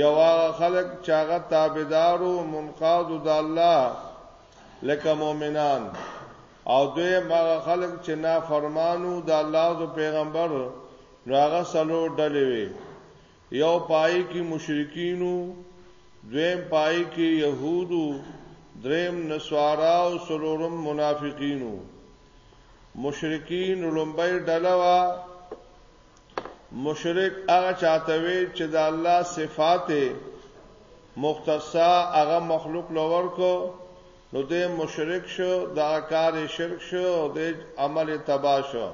یو هغه خلک چې هغه تابعدار او منقاد د الله لکه مؤمنان او دوی هغه خلک چې نا فرمانو د الله او پیغمبر راغه سلو ډلې وي یو پای کې مشرکینو دویم پای کې يهودو دریم نسوارا او سلورم منافقینو مشرکین لومبای ډلوا مشرک هغه چاته وی چې د الله صفات مختصا هغه مخلوق لور کو نو دې مشرک شو دا کار شرک شو او دې عمل تبا شو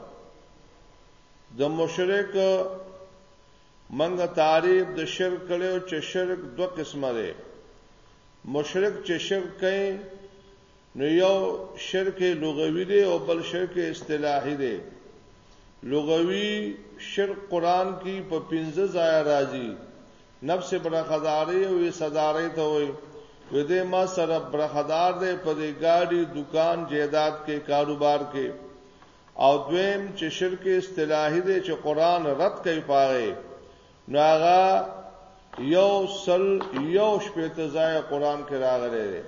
د مشرک منګ تعریف د شرک کړو چې شرک دوه قسمه دی مشرک چې شرک کوي نو یو شرک لغوی دی او بل شرک اصطلاحي دی لغوی شرک قران کې په 15 ځای راځي نفس برخداري او صداري ته وي وې دې ما سره برخدار دې په دې گاډي دکان جیداد کې کاروبار کې او دویم چې شرک اصطلاحي دې چې قران رد کوي پاره نو هغه یو سل یو شپې ته ځای قران کې راغلی دی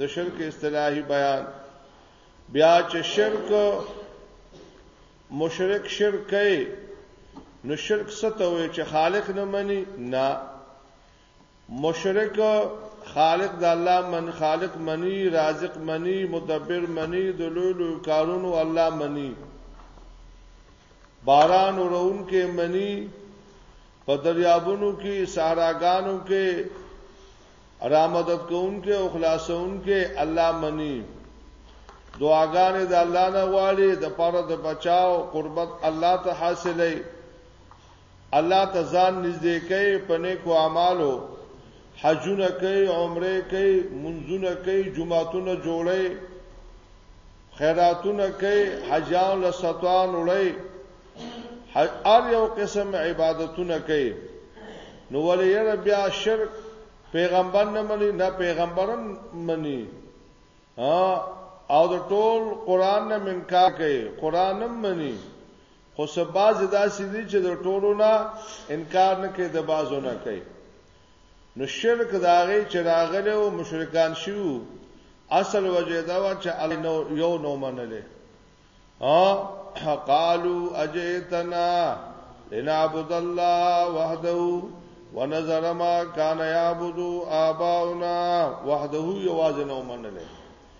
د شرک اصطلاحي بیان بیا چې شرک مشرک شرک کوي نو شرک ستوي چې خالق نه مني نه مشرک خالق د الله من خالق منی رازق منی مدبر منی د لوی لوی کارونو الله منی باران ورون کې منی په دریابونو کې ساراګانو کې رامدد کوونکې او خلاصونکې الله منی دعاګانې د الله نه غواړي د پاره د بچاو قربت الله ته حاصلې الله ته ځان نږدې کوي په نیکو اعمالو حجونه کوي عمره کوي منځونه کوي جمعهتونه جوړي خیراتونه کوي حجان له ستوان وړي هر یو قسم عبادتونه کوي نو ولې یې بیا شرک پیغمبر نه مني نه پیغمبرم مني او د ټول قران نه منکار کوي قرانم مني خو څه بعضې داسې دي چې د ټولو نه انکار نه کوي د بعضو نه کوي نو شرک د هغې چې راغلی او مشرکان شوي اصل وجه دا و چې الله یو نو منلې ها قالو اجئتنا لنعبد الله وحده ونظر ما كان يعبد آباؤنا وحده یوازې نو منلې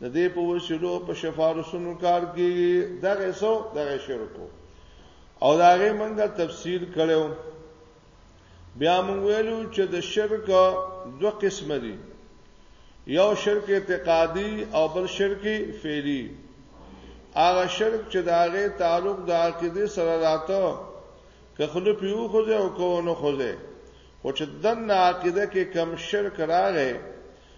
د دې په وسیلو په شفارسونو کار کیږي دغه سو دغه شرکو او داغه منګه تفسیر کړو بیا مونږ ویلو چې د شرک دوه قسم دي یو شرک اعتقادي او بل شرک فعلی هغه شرک چې داغه تعلق د عقیده سره راته که خلو پیو خوځه او کو نه خوځه او چې دنه عقیده کې کم شرک راغې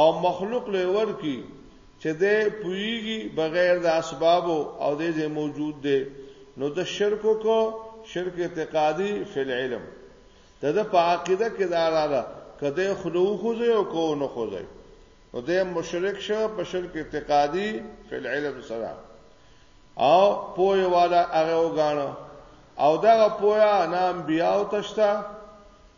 او مخلوق له ورکی چې د پویږي بغیر د اسباب او د دې موجود دی نو د شرک کو شرک اعتقادي فی العلم د د په عقیده کې دا رااله کده خلو خوځي او کو نه خوځي نو د مشرک شو په شرک اعتقادي فی العلم سره او پوی والا هغه وګاڼو او دا پویا نام بیاو تشتا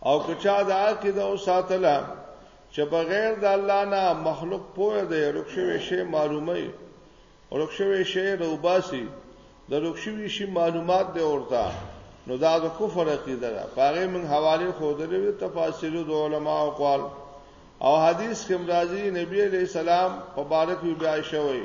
او که چا دا عقیده او ساتله چې بغیر د الله نه مخلوق پوهه دی رخصوي شی معلومه رخصوي شی روباسي د رخصوي شی معلومات دی اورتا نو دا د کفر عقیده ده پاره من حواله خودلې تفاسیر د علما او قوال او حدیث کې مرাজি نبی علیہ السلام مبارک بیا شوی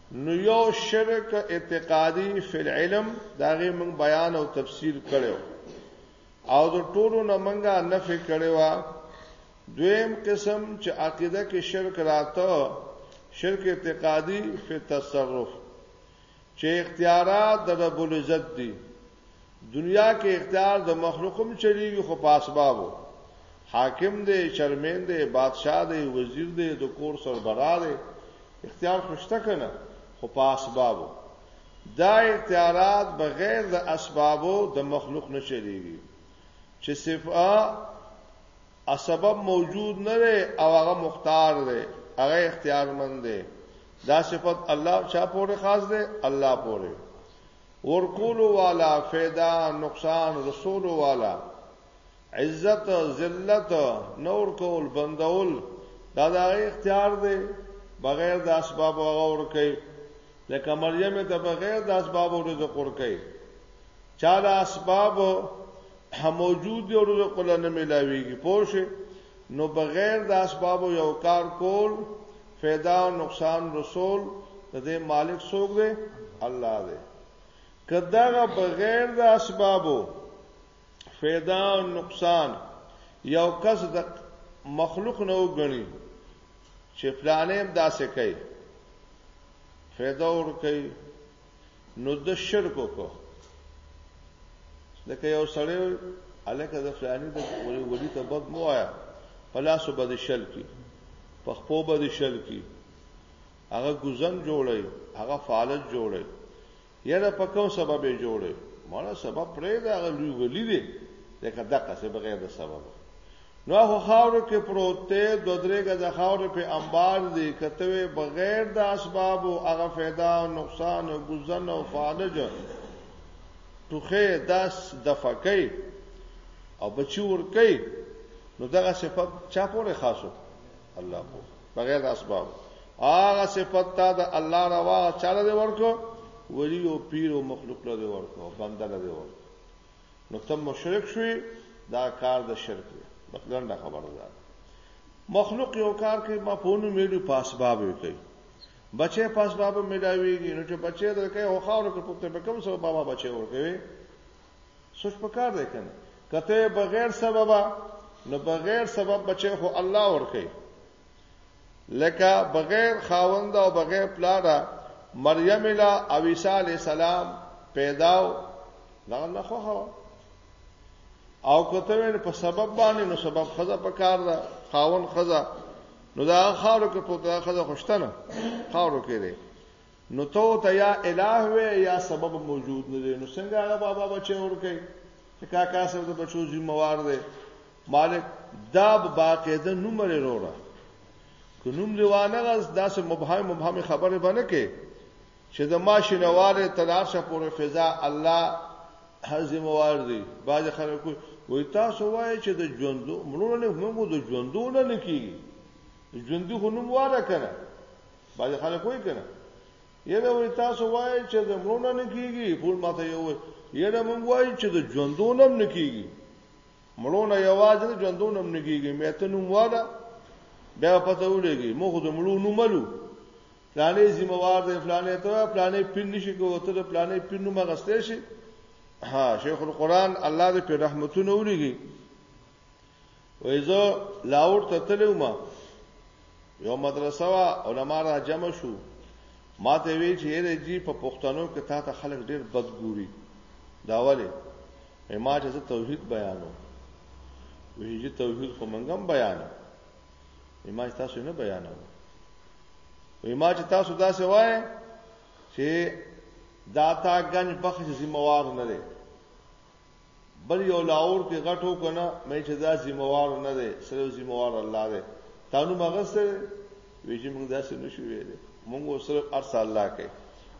نو یو شرک اعتقادي فی العلم داغه موږ بیان او تفسیر کړو او د ټولو نه منګه نفي کړو دویم قسم چې عقیده کې شرک راته شرک اعتقادي فی تصرف چې اختیارات د رب العزت دي دنیا کې اختیار د مخلوقم چلیږي خو په اسبابو حاکم دی چرمن دی بادشاه دی وزیر دی د کور سربراه دی اختیار خوشته کنه خو په اسبابو دا اختیارات بغیر د اسبابو د مخلوق نه چلیږي چې صفه اسباب موجود نه لري او هغه مختار دی هغه اختیارمند دی دا صفت الله چا پورې خاص دی الله پورې ورکولو والا فیدا نقصان رسولو والا عزت ذلت نور کول بندول دا د اختیار دی بغیر د اسباب غور کوي لکه مریم ته بغیر د اسباب رزق ور کوي چاله اسباب موجود دی رزق له نه ملاويږي پوه شي نو بغیر د اسبابو یو کار کول فایده او نقصان رسول د دې مالک څوک دی الله دی کداغه بغیر د اسبابو فایده او نقصان یو کس د مخلوق نه وګڼي چې فلانه هم داسې کوي فایده ور کوي نو د شرک کو لکه یو سړی الکه د فلانی د ولی ولی ته بد مو آیا پلاسو بد شل کی په خپو بد شل کی هغه ګزن جوړي هغه فعالت جوړي یره په کوم سبب یې جوړي مړه سبب پرې دا غلوی ولی دی لکه دغه څه بغیر د سبب نو هغه خاورو کې پروت دی دو درې غزه خاورو په انبار دی کته بغیر د اسباب او هغه फायदा او نقصان او گزن او فالج ټوخه داس دفقې او بچی ور کوي نو دغه صفت چا پورې خاصو الله کو بغیر د اسباب هغه صفت تا د الله روا چاله دی ورکو ولی او پیر او مخلوق له ورکو بنده له ورکو نو ته مشرک شوی دا کار د شرک دی بس لنډه خبره ده مخلوق یو کار کوي ما په نو میډو پاسباب یو کوي بچي پاسباب ملاويږي نو چې بچي درکې او خاور کې پخته به کوم سبب بابا بچي ورکوي سوچ پکار دی کنه کته بغیر سبب نو بغیر سبب بچي خو الله ورکوي لکه بغیر خاوند او بغیر پلار مریم لا او عیسی علی السلام پیداو دا الله خو هوا او کوته وین په سبب باندې نو سبب خزه په کار ده خاون خزه نو دا خاورو کې په خزه خوشتنه خاورو کې دی نو تو ته یا الہ وې یا سبب موجود نه دی نو څنګه هغه بابا بچي ورکه کاکا سره د بچو ذمہوار دی مالک داب باقاعده نوم لري وروره که نوم لیوانه غز داسې مبهم مبهم خبره باندې کې چې د ماشینواله تلاشه پورې فضا الله حزم واردی باز خلک وي تاسو وایي چې د ژوندو مړو نه موږ د ژوندو نه لکیږي ژوندو خو نوم واره کنه باز خلک وایي کنه یره وي تاسو وایي چې د مړو نه لکیږي پول ماته یو یره موږ وایي چې د ژوندو نه لکیږي مړونه یوازې نه ژوندون هم نګیږي مې ته نوم والا بیا پته ولګي مو خو د مړو نوم ملو پلانې ذمہوار دی پلانې ته پلانې پین نشي کوته د پلانې پین نوم غستې شي ها شیخ القرآن الله دې په رحمتونو ولګي وایزه لاور ته تلومه یو مدرسه وا علما را جمع شو ما ته وی چې هر جی په پښتنو کې تا ته خلک ډیر بد ګوري دا ولی ما چې زه توحید بیانو وی چې توحید خو منګم بیانو ما چې تاسو نه بیانو وی ما چې تاسو دا څه وای چې داتا گنج بخش ذمہ وار نه دی بل یو لاور کې غټو کنه مې چې دا ذمہوار نه دی سره ذمہوار الله دی تانو مغه سره وی چې موږ داسې نشو ویل موږ سره ارس الله کې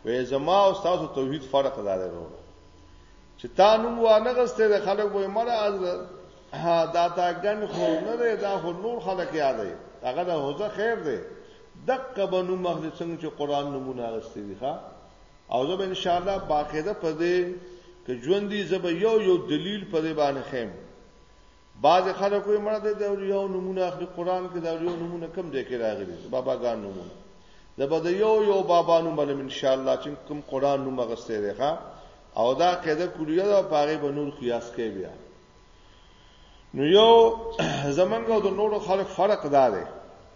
وې زما او تاسو توحید فرق دار ورو چې تانو وانه غسته د خلک وې مړه از دا تا ګن خو نه دی دا خو نور خلک یاد دی هغه د هوزه خیر دی دقه بنو مخ څنګه چې قران نمونه غسته دی ښا او زه به ان شاء الله باقاعده په دې کې ژوندۍ زه به یو یو دلیل په دې باندې خیم بعض خلکو یې مړه د یو نمونه اخلي قران کې دا یو نمونه کم دی کې راغلي بابا ګان نمونه زه به د یو یو بابا نوم بلم ان شاء الله چې کوم قران نوم غسته دی ښا او دا قاعده کلیه دا پاره به نور قیاس کوي بیا نو یو زمنګو د نورو خلک فرق دا دی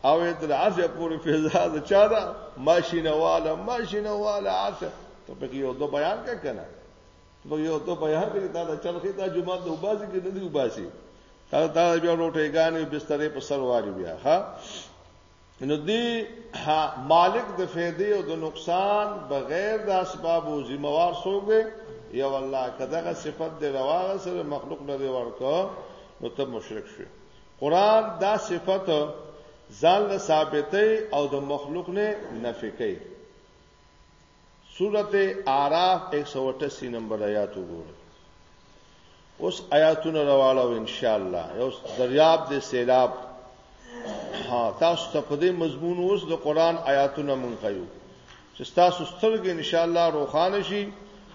او د عافیه پورې فضا د چا ده ماشینواله ماشینواله عافیه ته په یو دو بیان کا کنه په یو دو بیان کې دا د چرخې دا جمعه د وباسي کې نه دی وباسي دا دا بیا روټه غانې بسترې په سر واري بیا ها نو دی مالک د فیدې او د نقصان بغیر د اسباب او ذمہوار څوک دی یو الله کداغه صفت دی رواغه سره مخلوق نه دی ورکو نو ته مشرک شوی قران دا صفت ځان له ثابتې او د مخلوق نه نفي کوي سورت اعراف 188 نمبر آیات وګورئ اوس آیاتونه راوالو ان شاء الله یو دریاب دې سیلاب ها تاسو ته په دې مضمون اوس د قران آیاتونه مونږ خایو چې تاسو سترګې ان شاء الله روخانه شي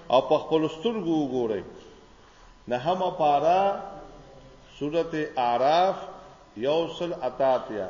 او په خپل سترګو وګورئ نه هم پارا سورته اعراف یوصل اتاتیا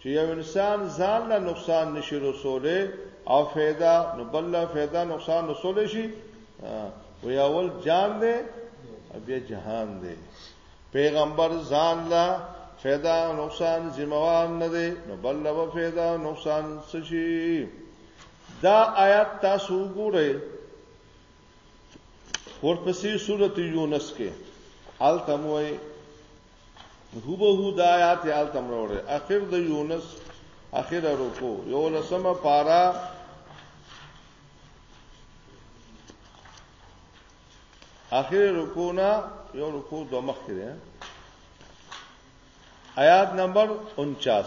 چې یو انسان ځان له نقصان نشي رسوله او فایده نو بل له فایده نقصان رسول شي و یا ول جان دی بیا جهان دی پیغمبر ځان له فایده نقصان ذمہوار نه دی نو بل له فایده نقصان څه شي دا آیات تاسو ګورئ ورپسې سورته یونس کې حال تموي هو به هو د آیات حال تمروړي اخر د یونس اخر رکو یو لسمه پارا اخر رکو نا یو رکو دو مخ کړي آیات نمبر 49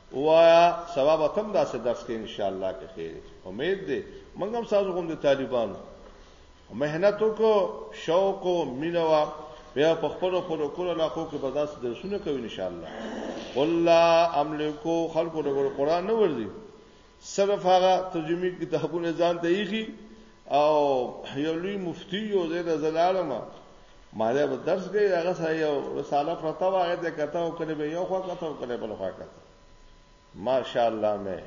ووایا سبا به تم داسې درس کې ان شاء الله کې خیر امید دی موږ هم ساز غوم دي طالبانو مهنت وکړو شوق او مینوا بیا په خپل خپل کول لا خو کې بداس درسونه کوي ان شاء الله قل لا املکو خلق د قران نه ورزي صرف هغه ترجمه کتابونه ځان ته یخي او یو لوی مفتی یو زید زلالم ما له درس کې هغه سره یو رساله پرتا و هغه ته کته او کړي به یو خو کته او کړي بل خو کته ماشاءالله مې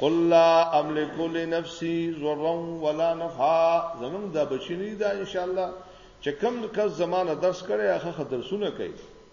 قل لا املك لنفسي ضرا ولا نفعا زمون دا بچی نه دا ان شاء الله چې کم کس زمانه درس کړي هغه درسونه کوي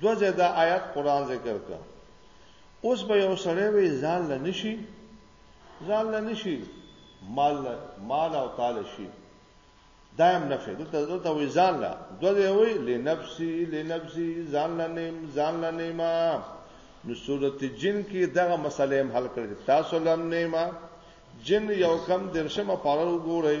دوه ځای دا آیات قران ذکر کړ اوس به یو سړی وي ځان له نشي ځان له نشي مال مال او تعالی شي دایم نفع دلته دلته وي ځان له دوه ځای وي لنفسي لنفسي ځان له نیم ځان له نیما نو صورت جن کې دغه مسلې هم حل کړی تاسو لم نیما جن یو کم درشمه پاره وګورئ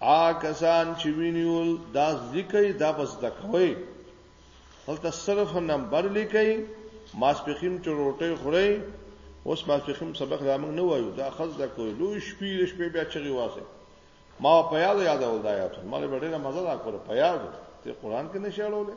آ کسان چې وینیول دا لیکي دا بس دکوي هلته صرف نمبر لیکي ماسپخیم چې روټي خوري اوس ماسپخیم سبق را موږ نه وایو دا خز دا کوي لوی شپې شپې بیا چغي واسه ما په یاد یاد ول دا یاد ما له ډېره مزه را کړ په یاد ته قران کې نشاړولې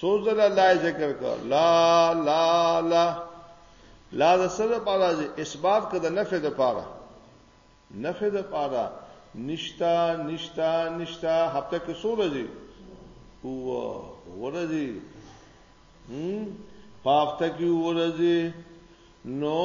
سوزل الله ذکر کو لا لا لا لا د سره پاره اسباب کده نفع د پاره نفع د پاره نشتا نشتا نشتا هفته کې سو ورځي او ورځي هم هفته کې ورځي نو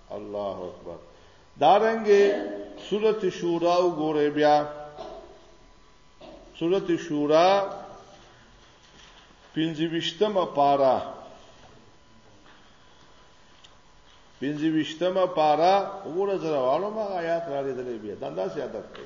الله اکبر دارنګه سورته شورا وګوره بیا سورته شورا پنځوشتمه پارا پنځوشتمه پارا وګوره زره والو ما آیات را لري بیا دا داسې عادت دی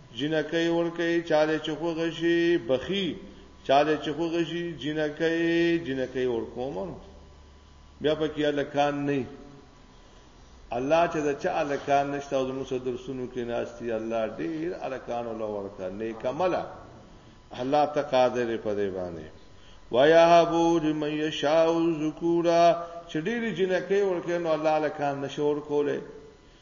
جینکۍ ورکوي چاله چې خو غشي بخي چاله چې خو غشي جینکۍ جینکۍ ورکوم بیا پکې الکان نه الله چې دا چا الکان نشته او موږ درسونو کې ناشتي الله ډیر الکان ول ورکا نیک عمله الله ته قادر په دی باندې ويهبو لمن يشاء ذکورا چې ډېری جنکې ورکه نو الله الکان نشور کوله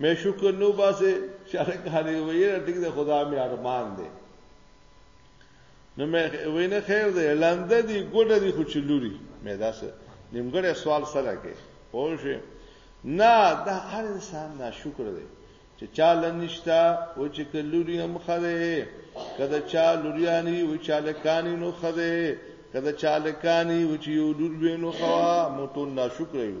مې شکر نو باسه شاله کالي ویل ټیک ده خدا مې ارمان دی نو مې وینه خیر دی لاند دی ګډه دی خو چلوري مې داسه نیمګړی سوال سره کې پوه شئ نه دا هر انسان نه شکر دی چې چاله نشتا او چې کلوري هم خره کله چا لوريانی او چاله کانی نو خره کله چاله کانی او چې یو لور وینو خوا مو ټول ناشکر یو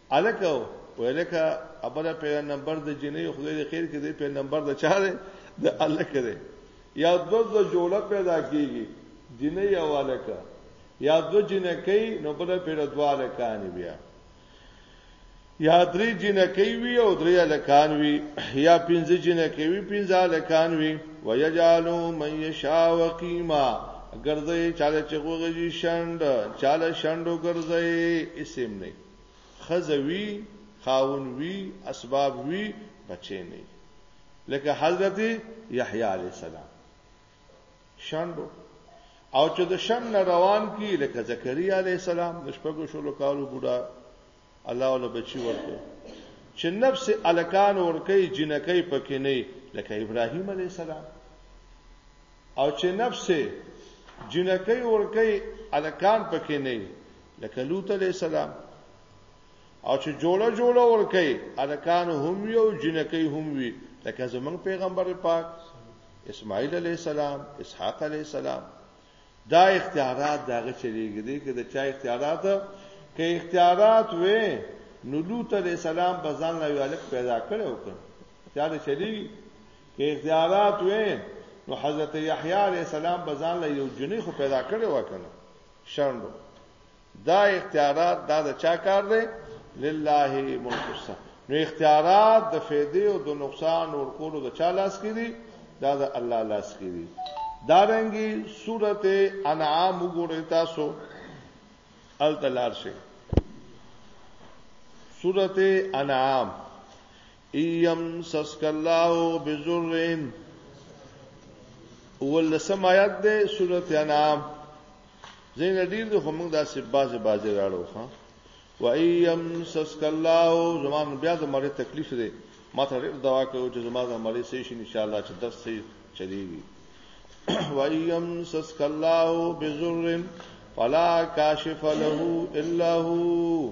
الکه ویلکه ابله پیغه نمبر د جنې خدای دې خیر کې دې په نمبر د چا دی د الله کې دی یا دو د جوړه پیدا کیږي جنې یا والکه یا دو جنې کوي نو بل پیغه دواله کانی بیا یا درې جنې کوي وی او درې الکان وی یا پنځه جنې کوي پنځه الکان وی ويجعلو من یشا وقیما ګرځي چاله چغوږي شند چاله شندو ګرځي اسم نه خزه وی خاون وی اسباب وی بچی نه لکه حضرت یحیی علی السلام شاندو او چې د شم نه روان کی لکه زکریا علی السلام د شپږو شلو کالو بوډا الله ول بچی ورته چې نفس الکان ورکی جنکی پکې نه لکه ابراهیم علی السلام او چې نفس جنکی ورکی الکان پکې نه لکه لوط علی السلام او چې جوړه جوړه ورکی الکان هم یو جنکی هم وی لکه زمنګ پیغمبر پاک اسماعیل علی السلام اسحاق علی السلام دا اختیارات دغه چریږي دي کې د چا اختیارات کې اختیارات وې نو لوط علی السلام بزان لا یو الک پیدا کړو کړ دا چریږي که اختیارات وې نو حضرت یحیی علیه السلام به ځان له یو جنې خو پیدا کړي وکنه شرندو دا اختیارات دا د چا کار دی لله ملک السماء نو اختیارات د فیدې او د نقصان او کولو د چا لاس کې دي دا د الله لاس کې دي دا رنګي سورته انعام وګورئ تاسو ال تلار شي سورته انعام ایم سسک الله بزرین ولسم آیات ده سورۃ انعام زین ډیر د همغه داسې بازه بازه راړو ها و ایم سسک الله زمان بیا د مری تکلیف ده ما ته ډیر دعا کوي چې زما د مری سې شي ان شاء الله چې درس سي چلیږي و ایم سسک الله بزرین فلا کاشف له الا هو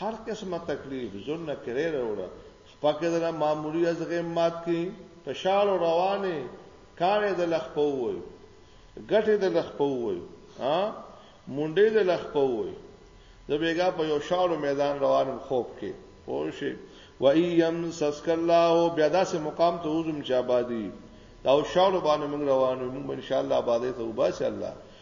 هر قسمه تکلیف زنه کرې راوړه خپکه دره ماموري از غیم مات کی په شال روانه کارې د لخ په وای ګټه د لخ په وای ها مونډې د لخ په وای د بیګا په یو شالو میدان روانم خوب کې پوه شي و ایم سسک الله بیا داسې مقام ته وزم چې آبادی دا شالو باندې موږ روانو موږ ان شاء الله آبادې ته وباسي الله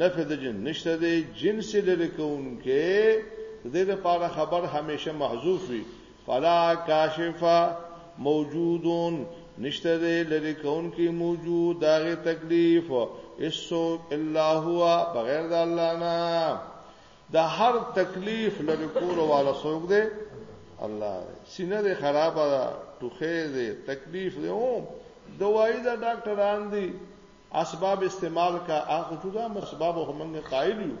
نفی د جنس نشته دی جنس لري کوونکې د دې لپاره خبر همیشه محذوف وي فلا کاشفه موجودون نشته دی لري کوونکې موجود داغه تکلیف اسو الا هو بغیر د الله نه د هر تکلیف لري کول والا څوک دی الله سینه دې خرابه ده ټوخه دې تکلیف دې هم دوايي دا ډاکټران دي اسباب استعمال کا اخو جدا مسباب همنګ قائل یو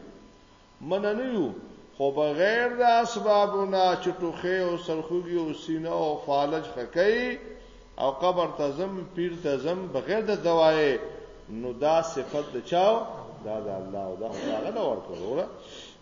من نه یو خو بغیر د اسبابونه چټوخه او سرخوږي او سینه او فالج خکې او قبر تزم پیر تزم بغیر د دوای نو دا صفت د چاو دا د الله او دا هغه نه ورکړو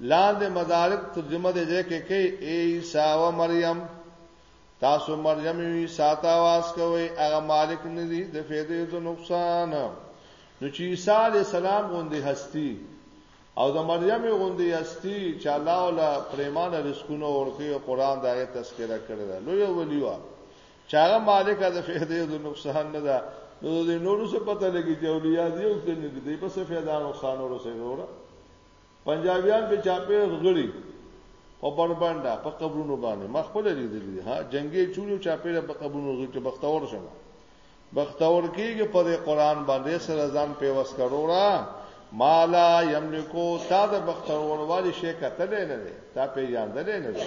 لاندې مدارک ترجمه دې ځای کې کوي ای عیسی او مریم تاسو مریم وی ساته واس کوي هغه مالک نه دي د فیدې د نقصان نو چې عیسی علی السلام غوندي هستی او د مریم غوندي هستی چې الله ولا پریمانه رزقونه ورکي او قران دا یې تذکرہ کړی دا لوی ولیوا چې هغه مالک د فیدې د نقصان نه ده نو د نورو څه پته لګي چې اولیاء دی او څه نه دي په څه فیدا نقصان ورسې وروړه پنجابیان په چاپېړ غړي په بربنده په قبرونو باندې ما خپل لیدلی ها جنگي چولو چاپېړ په قبرونو غړي چې بختور شم بختور کېږي په قرآن باندې سره ځان په وس کړو را مالا یملکو تا د بختور والی شي کتل نه دی تا په یاندل نه دی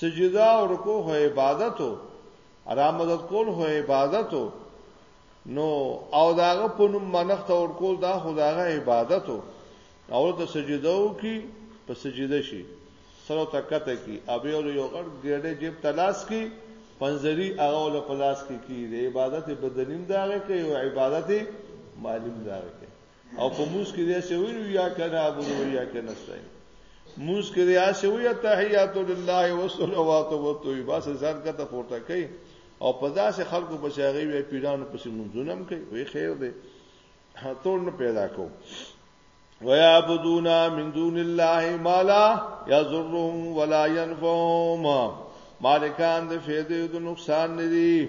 سجده او رکوع هو عبادت او را مدد کول هو عبادت نو او داغه په نوم منښت او کول دا خداغه عبادت او د سجده او کی په سجده شي سره تکته کی ابي او یو غړ ګډه جیب تلاش کی پنځري هغه ول پلاس کی کی د عبادت بدنیم داغه کوي او عبادت معلوم داغه کوي او په موس کې دې سوي یا کنه ابو یا کنه سای موس کې دې سوي تحیات لله و صلوات و طیبات ځان کا ته پورته کوي او په داسې خلکو په شاغي وی پیرانو پسې منځونه هم کوي وی خیر دی ټول نه پیدا کو ويعبدون من دون الله ما لا يضرهم ولا ينفعهم مالکان د فیدې د نقصان ندي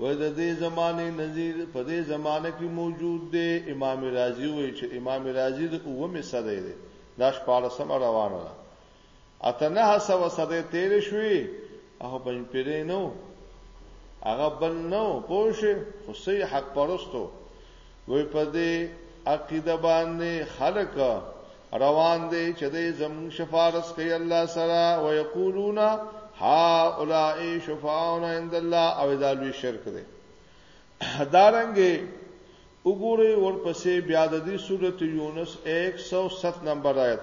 وای د دې زمانه نظیر په دې زمانه کې موجود دی امام رازی وای چې امام رازی د اومه صدې دی دا شپاره سم روانه ده اتنه سو صدې تیر شوې هغه بن پیرې نو هغه بن نو پوه شي خو سي حق پرستو وې په دې عقیده باندې خلک روان دي چې دې زمون شفارس کوي الله سره او یقولون ها اولائے شفاعون عند الله او دا لوی شرک دی دارنګه وګورئ ورپسې بیا د دې سورته یونس 107 نمبر آیت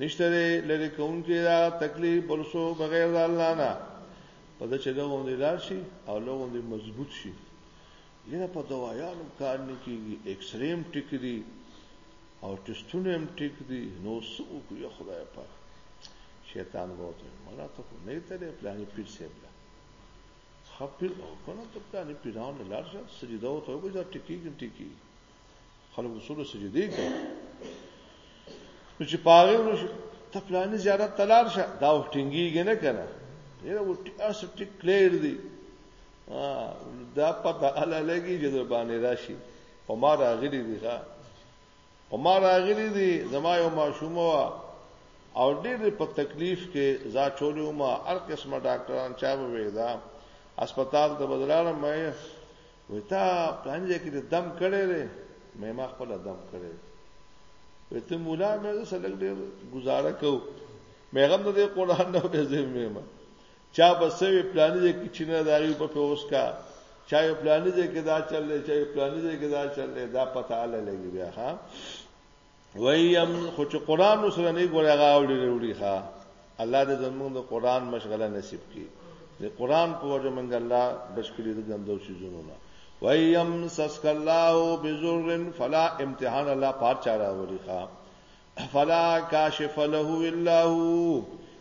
نشته دی لری کوونکی دا تکلیف بل سو بغیر د الله نه په د چې دغه دی لار شي او لغه دی مضبوط شي یره په دوايانو کار نه کیږي ایکس ریم ټیک دی او ټستونه هم ټیک دی نو سو کو یا خدای په شیطان وته مړه ته نه تلې پلانې پیر سیب لا خپل او کنه ته پلانې پیران لار شه سجده او ته وګورځه ټیکي ټیکي خلک رسول سجدي کوي نو چې پاره ورو ته پلان زیارت تلار شه دا ټینګیږي نه کنه یره و اس ټیک کلیر دی دا پته اله لګي چې در باندې راشي په ما راغلي دی ښا په ما راغلي دی زما یو ماشوم وا او ډېر په تکلیف کې زا چولو ما هر قسمه ډاکټران چا وې دا هسپتال ته بدلاله مې وې تا پلان دې کې دم کړې لري مې ما خپل دم کړې وې ته مولا مې سره لګ ډېر گزاره کو مې غم دې قران نه به زه مې ما چا بسوي پلان دې کې چې نه داري په اوس کا چا یو پلان دې کې دا چللې چا یو پلان دې کې دا چللې دا پته اله لګي بیا ها ویم خو چې قران سره نه ګوري هغه اوري وروړي ښا الله دې زموږ د قران مشغله نصیب کړي د قران په وجه موږ الله بشکړي د ګندو شیزونو نه ویم سسک الله بذر فلا امتحان الله پات چاره وروړي ښا فلا کاشف له الا هو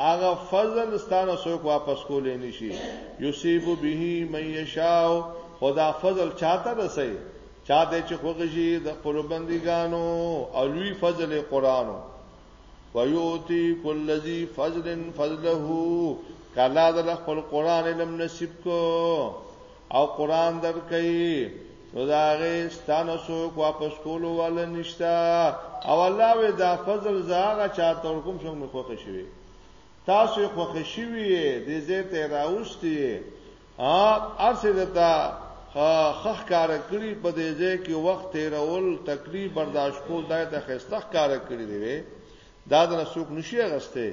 هغه فضل ستانه څوک واپس کولې نشي یصيب به من یشاء خدا فضل چاته رسي چاته چې خوږي د خپل بندګانو او لوی فضل قرانو ويؤتي كل ذي فضل فضله کلا د خپل قران علم نصیب کو او قران درکې نو دا غي ستانه سوک واپس کولو ول نشتا او الله وی دا فضل زاغه چاته ورکوم شم نو خوښ شوی تاسو خوښ شوی دې زه ته راوستي ا ارسه دتا خخ کار کړی په دې ځای کې وخت تیرول تکلیف برداشت کول دای ته خسته کار کړی دی دا د رسوک نشي غسته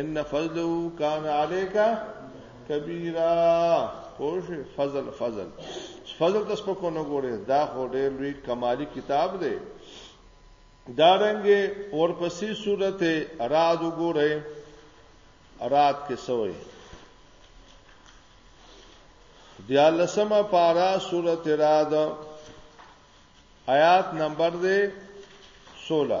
ان فضله کان علیک کبیرا خوش فضل فضل فضل تاسو په کو نه ګوره دا خو ډېر لوی کمالی کتاب دی دارنګ ورپسې سورته راد وګوره رات کې سوې دیا لسمه پارا سورت راد آیات نمبر دے سولہ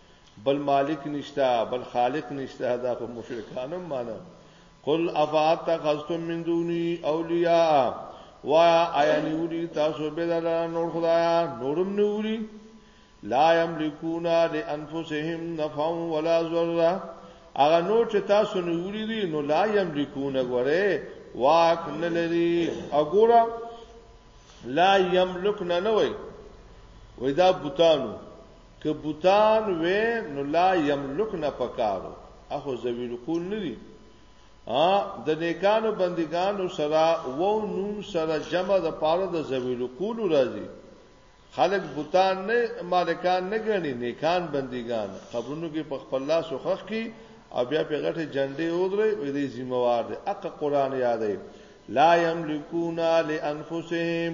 بل مالک نشتا بل خالق نشتا دا خو مشرکان هم مانو قل افات غزتم من دونی اولیاء وا آیا نیولی تاسو به دلا نور خدایا نورم نیولی لا یملکونا لانفسهم نفعا ولا ضرا اغه نو چې تاسو نیولی دي نو لا یملکونا غره واک نه لري اګورا لا یملکنا نه وای وای دا بوتانو که بوتان وې نو لا یملک نه پکارو اخو زویل قول نه دي ا د نیکانو بندګانو سره و نون سره جمع د پاره د زویل قول راځي خلق بوتان نه مالکان نه غني نیکان بندګان قبرونو کې په خپل لاس وخخ کې او بیا په غټه جنډې اودرې وې دې ذمہ وار دي اق قران یادې لا یملکونا لانفسهم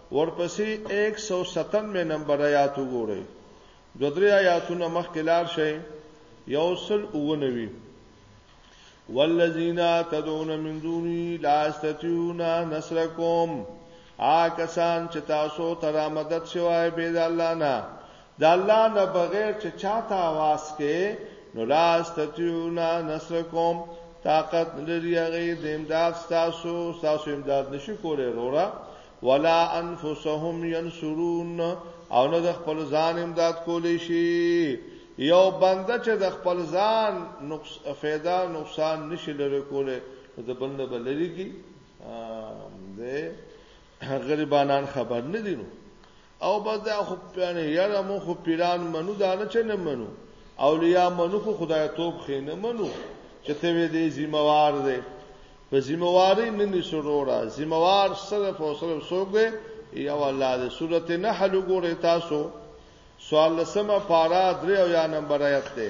ورپسې ایک سو ستن مې نمبر آیات وګورئ. دوه درې آیاتونه مخکې لاړ شئ. یو سل اووه نوي والذین تدعون من دونی لا استطیعون نصرکم آ کسان چې تاسو تر مدد شوای به د الله نه د الله نه بغیر چې چاته आवाज کې نو لا استطيعون نصركم طاقت لري هغه د امداد تاسو تاسو امداد نشي کولای وروره ولا انفسهم ينصرون او نه د خپل ځان امداد کولی شي یو بنده چې د خپل ځان نقص فایده نقصان نشي لري کوله د بنده بلریږي د غریبانان خبر نه دي نو او بس دا خو پیانه یاره مو خو پیران منو دا نه چنه منو اولیاء منو خو خدای توب خینه منو چې ته دې ذمہوار دې په ذمہواری نه نسرورا ذمہوار صرف او صرف څوک دی یو الله دې سورته نحل ګوره تاسو سوال لسمه پارا درې او یا نمبر آیت ده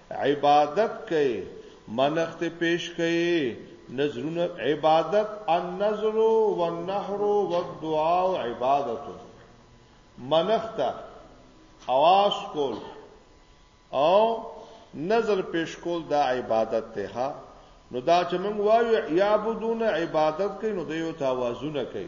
عبادت کئ منښت پیش کئ نذرونه عبادت النذر والنحر والدعاء عبادت منښت اواز کول او نظر پیش کول دا عبادت ته ها نو دا چې موږ وایو یعبدون عبادت کوي نو دوی ته आवाजونه کوي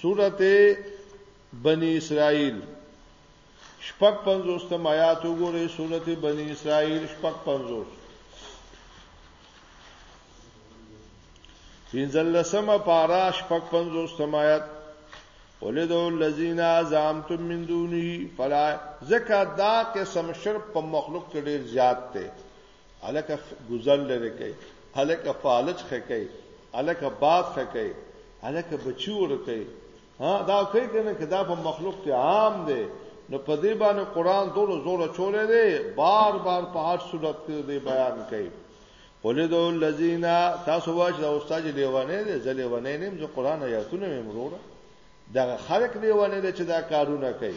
سورته بنی اسرائیل شپږ پنځوستم آیات وګورئ سورته بنی اسرائیل شپږ پنځوس پنځلسمه پارا شپږ پنځوستم آیات ولدو الذین زعمتم من دونه فلا زکه دا قسم شرک په مخلوق کې ډیر زیات دی الکه ګزل لري کوي الکه فالج خکې الکه باد خکې الکه بچي ورکې ها دا کوي کنه کدا په مخلوق کې عام دی نو په دې باندې قران ټول زور چولې دی بار بار په هر صورت کې دی بیان کوي ولید الذین تاسو واش دا استاد لیوانه دی زلې ونه نیم زه قران آیاتونه مې مروره دا خلق لیوانه دی چې دا کارونه کوي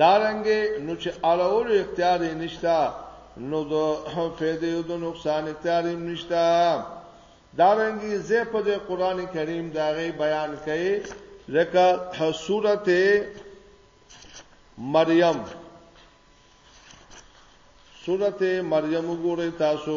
دارنګه نو چې اړولو اختیار یې نشته نو د فیدې او د نقصان اختیار یې نشته دارنګه زه په د قران کریم دا غي بیان کړي لکه سورته مریم سورته مریم وګورئ تاسو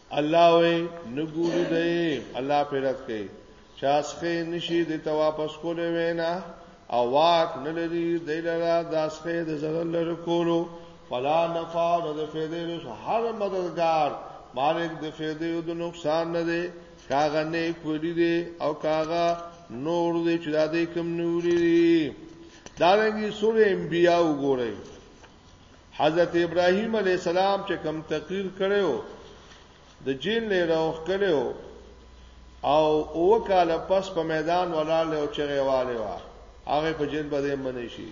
الله وې نګوري دی الله پیرت کوي چاسخه نشي د ته واپس کولې وینا او واک نه لري د لرا داسخه د زړه لر کولو فلا نفع او د فیدې هر مددگار مالک د فیدې او د نقصان نه دی کاغه نه کولی دی او کاغه نور دی چې د دې کم نوري دارنګي سورې انبیاء وګورئ حضرت ابراهیم علی السلام چې کم تقریر کړو د جیل نه راوخ کړو او او کال پس په میدان ولاړ له چغه والے وا هغه په جیل باندې منی شي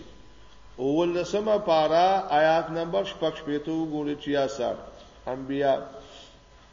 او ولسمه پارا آیات نمبر 6 پښ پېتو ګوري 66 انبیا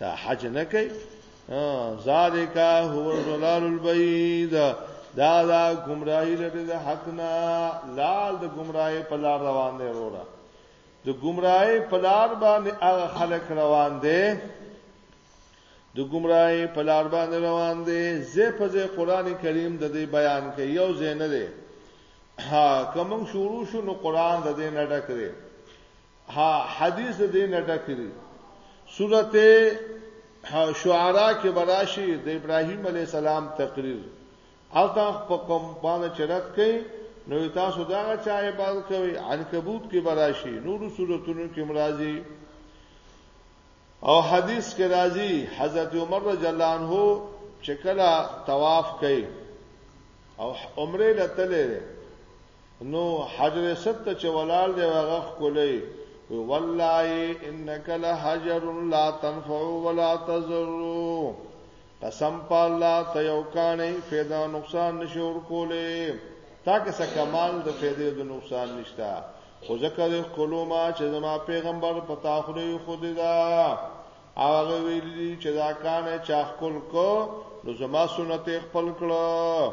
دا حج نه کوي ذالک هو ظلال البعید دا دا گمراهی لري د حق نه لال د گمراهی په لار روان دی وروړه د گمراهی په لار باندې هغه خلک روان دي د گمراهی په لار باندې روان دي زه په ځای قران کریم د دې بیان کې یو ځای نه دی ها کوم شروع شو نو قران د دې نه ډکره ها حدیث دې نه ډکري سورته شعرا کې براشي د ابراهیم علی السلام تقریر او تاسو په کوم باندې چرت کوي نو تاسو دا چا عبادت کوي عنکبوت کې براشي نور سورتونو کې مرাজি او حدیث کې راځي حضرت عمر رضی الله عنه چې کله طواف کوي او عمره لته نو حجر اسود ته چې ولال دی هغه خولې وی والله انک لحجر لا تنفع ولا تضر قسم په الله ته یو کانه فایده نقصان نشور کولې تاکه څه کمال د فایده د نقصان نشتا خو ځکه د کلوما چې زما پیغمبر پتا خو دی خو دی دا هغه ویلی چې دا کانه چا خپل کو نو زما سنت خپل کړو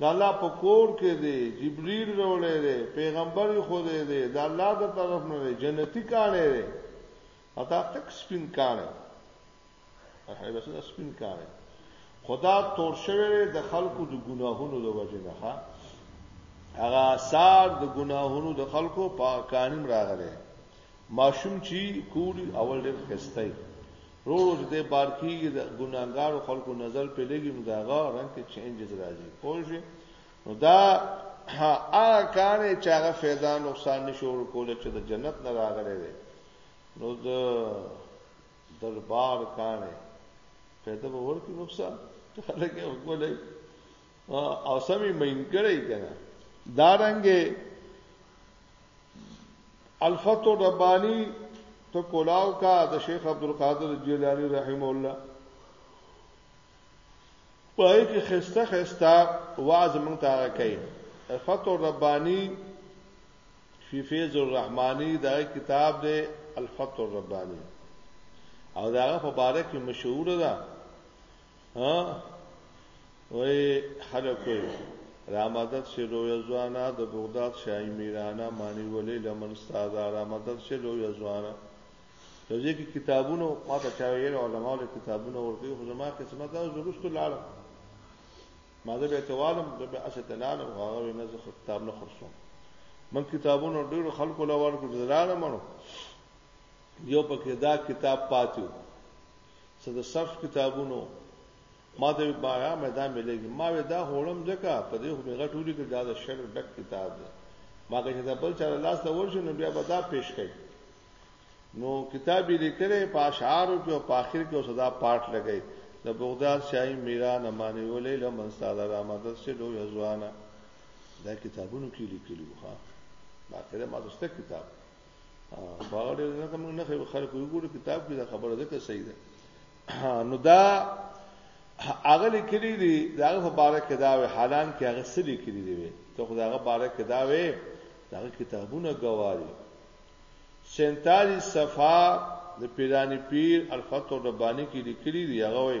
د الله په کور کې دی جبريل راولې دی پیغمبر خو دی دی د الله د طرف نه دی جنتی کانه دی او دا تک سپین کانه هغه بس دا سپین کانه خدا تور شوی د خلکو د ګناهونو د وجه نه ښه هغه آثار د ګناهونو د خلکو په کانیم راغلي ماشوم چی کوری اول ډیر خسته یی رو رو چی دی بار کیږی د ګناهګارو خلکو نظر په لګی نو داغه رنګ کې چینجز راځي پوه شئ نو دا هغه کار چې هغه فیضان نقصان نشور کول چې د جنت نه راغلی دی نو د دربار کانه پیدا به ورکی نقصان خلک یې وګولای او سمې مین کړی کنه دارنګې الفت الربانی ته کولاو کا د شیخ عبد القادر جیلانی رحم الله پای کې خسته خسته واعظ مونږ ته راکړي الفت الربانی فی فیض الرحمانی دا کتاب دی الفت الربانی او دا مبارک مشهور ده ها وای حلقوی رامدد سے لو یزوانا د بغداد شاهي میرانا معنی ولې لمن استاد رامدد سے لو یزوانا نو ځکه کتابونه ما ته چا ویل علماء له کتابونه ورته خو زما قسمت او زروست لاړ ما زه به توالم زه به اسه تلال او هغه نه زه کتاب نه خرڅوم من کتابونو ډیر خلکو لا ورکو زلاله منو یو پکې دا کتاب پاتو څه د صرف کتابونو ما ته بایا مې دا ملګي ما وې دا هوړم ځکه په دې خو میغه ټولي کې دا د شر ډک کتاب دی ما کې دا بل چاره لاس ته ورشي نو بیا به دا پیش کړي نو کتاب یې لیکلې په اشعارو کې او په اخر کې صدا پاٹ لګی د بغداد شاهي میرا نمانی ولې لمن ساده را مدد سي لو یزوانا دا کتابونو کې لیکلو ها دا کله ما دسته کتاب باور نه کوم نه خو خلک وګوري کتاب کې دا خبره ده که صحیح ده نو دا هغه لیکلي دي دا په باره کې دا وی حالان کې هغه څه لیکلي دي ته خو دا هغه باره کې دا وی دا کتابونه ګواري سنتالي صفه د پیرانی پیر الفتو ربانی کې لیکلي دي هغه وی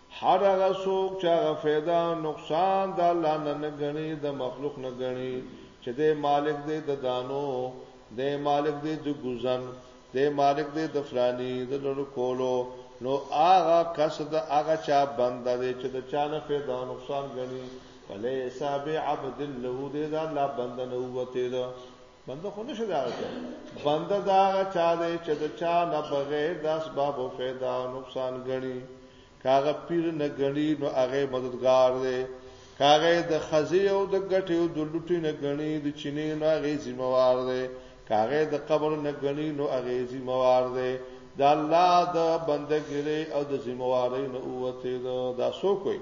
هر هغه څوک چې هغه فایده او نقصان د الله نه نه ګڼي د مخلوق نه ګڼي چې د مالک دی د دانو د مالک دی د ګوزن د مالک دی د فلانی د لور کولو نو هغه کس د هغه چا بنده دی چې د چانه فایده او نقصان غني فلیسا بعبد له دې دا الله بنده نه وته دا بنده خو نشه دا غچا بنده دا غچا دی چې د چا نه بغیر د اسباب او فایده او نقصان غني کاغه پیر نه غني نو هغه مددگار دی کاغه د خزی او د غټي او د لټي نه غني د چینې نه غي ذمہوار دی کاغه د قبر نه غني نو هغه ذمہوار دی د الله د بندګری او د ذمہواری نه اوته دا سو کوي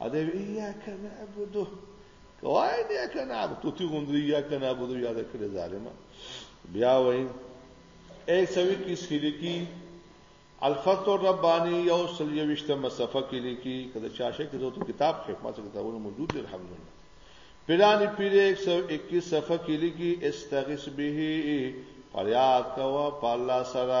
اده ایاک نعبدو کوای دی ایاک نعبدو تو تی غوندې ایاک نعبدو یاد کړی ظالما بیا وای 121 کې لیکي الفت الربانی یو سل یوشته مصفه کې لیکي کله چاشه کې دوه کتاب کې ما څه کتابونه موجود دي الحمدلله پلانی پیر 121 صفحه کې لیکي استغیث به فریاد کوا په الله سره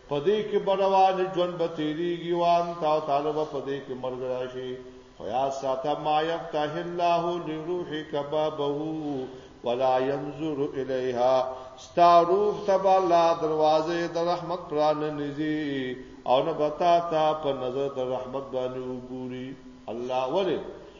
پدې کې بروان ژوند به تیریږي وان تا طالب پدې کې مرګ راشي خو یا ساته ما یفتح الله لروحک بابه ولا ينظر الیها ستا روح تبا الله دروازه د رحمت پران نزي او نه بتا تا په نظر د رحمت باندې وګوري الله ولی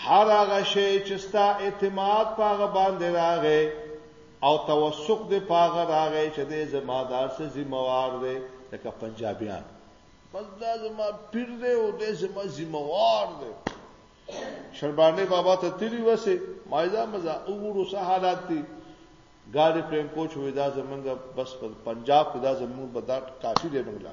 هر هغه شی چې ستا اعتماد په هغه باندې راغی او توثق دې په هغه راغی چې دې زما دار سه ذمہ وار دی لکه پنجابیان بس دا زما پیر دی او دې زما ذمہ وار دی شربانه بابا ته تیری وسه مایزا مزا وګورو سه حالات دي ګاډي پریم کوچ وې دا زمونږ بس پنجاب کې دا زمونږ بدات کافی دی بنگلا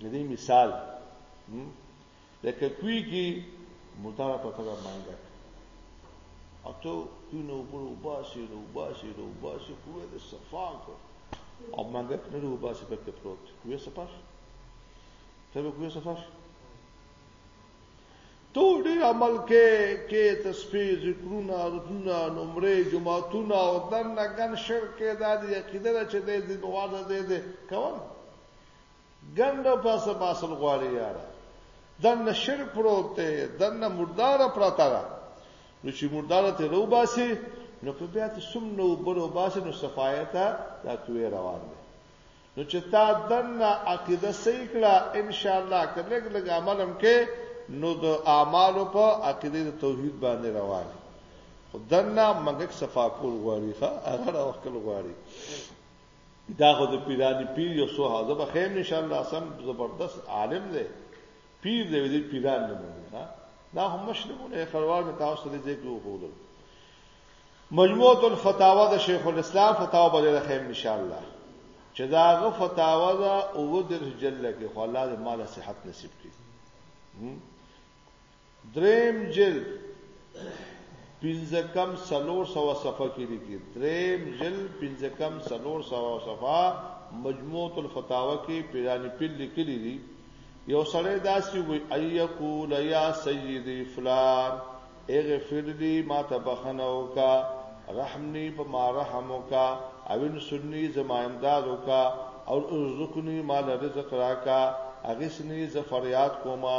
دې مثال لکه کوي کې مطالعه په تګه باندې اته کینو پر وباسي نو وباسي نو وباسي کوه د صفا کو او مګت نه نو وباسي په پروت کوه صفا ته کوه صفا تو ډیر عمل کې کې تسبیح ذکرونه رکوعونه نمرې جمعتونه او دنه ګن شرک کې د عقیده چې د دې بواده دې کوم ګنده پاسه باسل غواړي یاره دنه شرک پروت دی دنه مردار پراته ده نو چې مردار ته رو باسي نو که بیا ته سم نو برو باسي نو صفایت دا کوي روان دی نو چې تا دنه عقیده صحیح کړه ان شاء الله کله لګ عملم کې نو د اعمالو په عقیده توحید باندې روان دی خدنا مګک صفا کول غواړي ښا هغه وکړ غواړي دا خو د پیرانی پیر یو سو حاضر به خیم ان شاء الله سم زبردست عالم دی پیر دی دی پیران نه مونږ ها دا هم مشرمونه خروار می تاسو ته دې کې وګورم مجموعه الفتاوا د شیخ الاسلام فتاوا بدل خیم ان شاء الله چې دا غ فتاوا دا او د جل کې خو الله دې مال صحت نصیب کړي دریم جلد پنځه کم څلور سوه صفحه کې لیکي دریم جلد پنځه کم څلور سوه صفحه مجموعة الفتاوه کې پیرانی پل لیکلي دي یو سړی داسې وي ايقول یا سیدی فلان اغفر لی ما تبخنه وکا رحمنی په ما رحم وکا او ان سنی زما امداد وکا او ارزقنی ما رزق راکا اغسنی ز فریاد کوما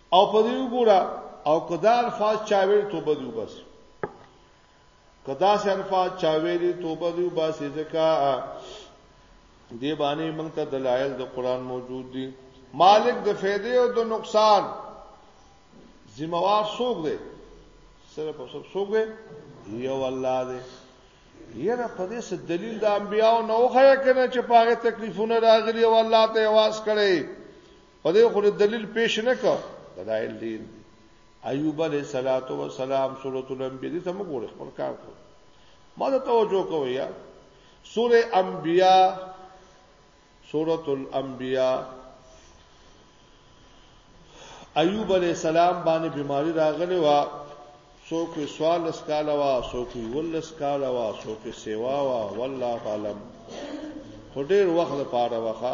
او په دې وګوره او کدا الفاظ چاویل توبه دی وبس کدا سه الفاظ چاویل توبه دی وبس ځکه دی باندې موږ ته دلایل د قران موجود دي مالک د فائدې او د نقصان ذمہوار څوک دی سره په څوک څوک دی یو الله دی یره په دې څه دلیل د انبیانو نه وخه کنه چې پاره تکلیفونه راغلي او الله ته आवाज کړي په دې خو دلیل پیش نه کو دلایل دي ایوب علیه صلوات و سلام سورۃ الانبیاء دې سم ګور خپل کار کو ما ته توجه کوی یا سورۃ انبیاء سورۃ الانبیاء ایوب علیه السلام باندې بیماری راغلی و څوک سوال اسکاله وا څوک ول اسکاله وا څوک سیوا وا والله عالم خډیر وخت پاره وخه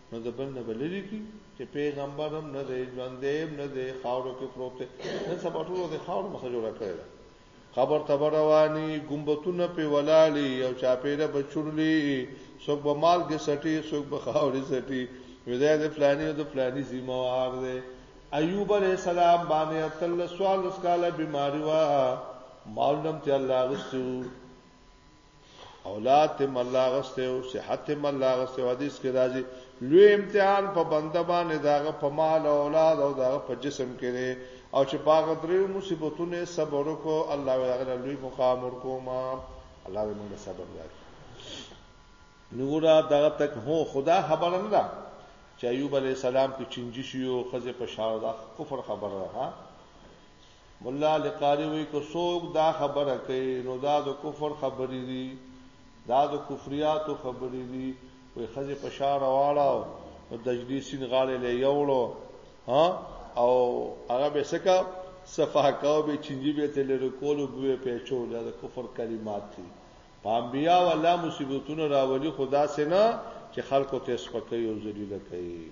نو د بل نه به لري کی چې پیغمبر هم نه دی ژوندی هم نه دی خاورو کې پروت دی نن سبا ټولو د خاورو مخه جوړه کړې ده قبر ته به رواني ګمبتونه پې ولاړي او چاپېره به چورلي څوک به مالګې سټي څوک به خاورې سټي ودا د فلاني او د فلاني ذمہ وار دی ایوب علیہ السلام باندې اتل سوال اسکاله بیماری وا معلوم ته الله رسو اولاد تم الله غسته او صحت تم الله غسته حدیث کې راځي لوی امتحان په بنده باندې داغه په مال او اولاد او داغه په جسم کې دی او چې باغ درې مصیبتونه صبر وکړو الله هغه لوی مقام ورکوما الله دې موږ صبر راکړي نورا دغه تک هو خدا خبر نه ده چې ایوب علی السلام کې چنجي شو خزه په شاو ده کفر خبره ده ملا علی قاری وی که څوک دا خبره کوي نو دا د کفر خبرې دي دا د کفریاتو خبرې دي وی خزه په شار واړاو نو دجلی سین غاړه لې یوړو ها او هغه به سکا صفاکاو به چنجي به تل رکولو به پیچو دا د کفر کلمات دي پامبیا ولا مصیبتونه راولي خدا سينه چې خلکو ته سپکې او ذلیل کوي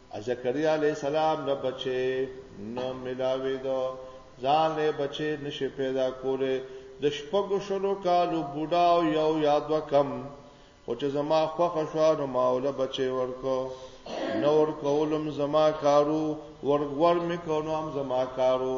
ازکریا علیه السلام نه بچې نه ملاوي دو ځان له بچې نشي پیدا کوله د شپږو شلو کالو بوډا او یو یا دو کم خو چې زما خوخه شو نو ما ول بچې ورکو نور کولم زما کارو ورغور میکونو هم زما کارو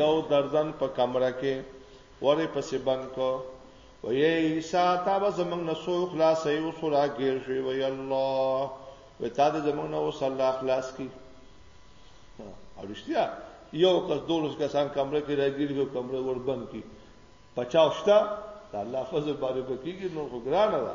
یو درزن په کمره کې ورې پسې بند کو و یا عیسی تا به زمنګ نه سو خلاص یو سورا غیر شوی و یا الله و تا دې زمنګ نه وصلی الله خلاص کی او رښتیا یو کس دولس کسان کمره کې راګیر کو کمره ور بند کی پچاوشتا دا الله فضل باندې بکیږي نو ګرانه ده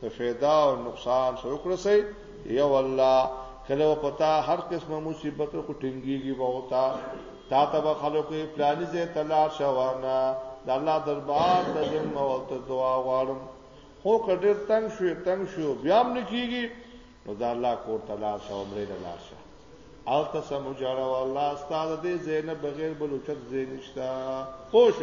ته فایده او نقصان سره کړسي یو الله کله پتا هر قسمه مصیبت کو ټینګيږي بہتا تا تب خلکو پلاني زه تلار شوانا د الله دربار ته زم او ته دعا غواړم خو کډیر تنگ شو تنگ شو بیا هم نکیږي نو دا الله کور تلار شو عمره تلار شو او تاسو مجاړه والله استاد دې زینب بغیر بل چت زینشتا خوش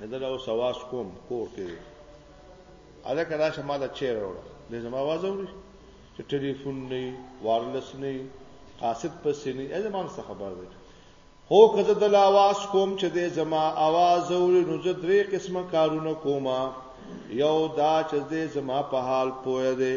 نه دغه اوس اواز کوم کور کې دی الکه راشه ما ته چیر وروړه نه زما اواز اوري چې ټلیفون نه وایرلس نه قاصد پسې نه اې زمام څه خبر دی هو کزه د اواز کوم چې د زما اواز اوري نو زه درې قسمه کارونه کومه یو دا چې د زما په حال پوهه دی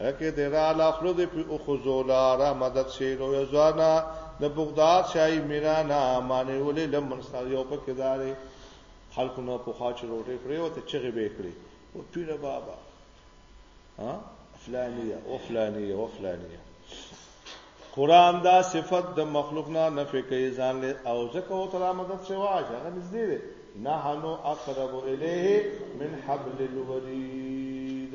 اکه دې را لا خلو دې په اخذولا را مدد شي لو یزانا د بغداد شای میرانا معنی ولې لمن سره یو پکې داري خلکو نه په خاچ روټي پرې وته چغې به کړې او پیر بابا ها فلانیه او فلانیه او فلانیه قران دا صفت د مخلوق نه نفي کوي ځان له او ځکه او تر مدد شوی هغه نږدې دی نحنو اقرب الیه من حبل الورید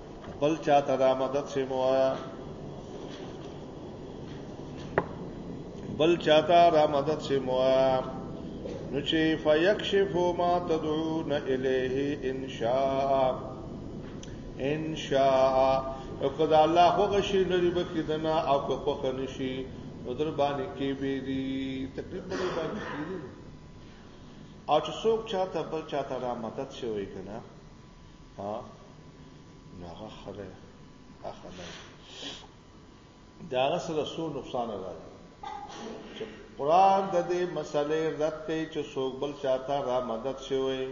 بل چاته دا مدد سے موایا بل چاته دا مدد سے موایا نو چې فیکشف ما تدعون الیه ان شاء ان شاء او کدا الله خو غشي لري بکې دنا او که خو خنشي نو در باندې کې به دي تکلیف به باندې کیږي او چې څوک چاته بل چاته را مدد شوی کنه ها نو هغه خله هغه نه دا هغه سره سو نقصان راځي چې قران د دې مسلې رد کوي چې څوک بل چاته را مدد شوی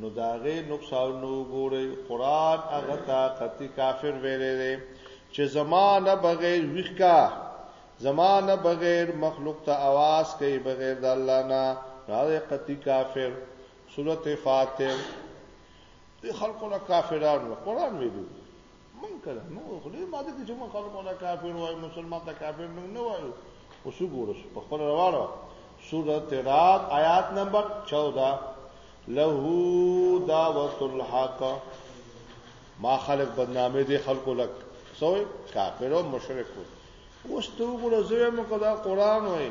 نو داغه نقصان نو ګوري قران هغه طاقت کافر ویلې دی چې زمانه بغیر وښکا زمانه بغیر مخلوق ته आवाज کوي بغیر د الله نه راځي قتی کافر سورت فاتر دی خلکو نه کافران و قرآن ویلو من کړه نو خو دې ماده کې چې من خلکو نه کافر وای مسلمان ته کافر نه نه وای اوس وګوره په خپل روانه سورت رات آیات نمبر 14 له دعوت الحق ما خلق بدنامه دي خلکو لک سوې کافر او مشرک اوس ته وګوره زوی مکو دا قرآن وای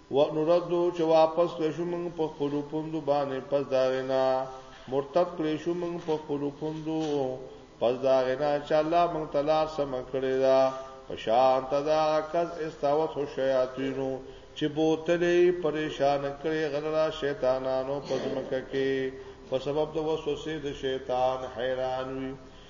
ونردو چې واپس کړې شو موږ په خپل پوندو باندې پس دا غنا مرتد کړې شو موږ په خپل پوندو پس دا غنا چې الله موږ تعالی سم کړی دا پشان تدا کز استاوت هو شیاطینو چې بوتلې پریشان کړي غلرا شیطانانو پزمکه کې په سبب د وسوسې د شیطان حیران وي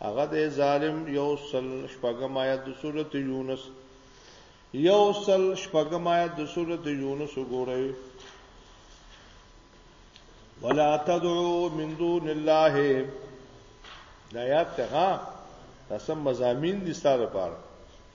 هغه د ظالم یو سل شپږم آیت د سورته یونس یو سل شپږم آیت د سورته یونس وګورئ ولا تدعو من دون الله دا یاد ته ها تاسو مزامین دي ستاره پاره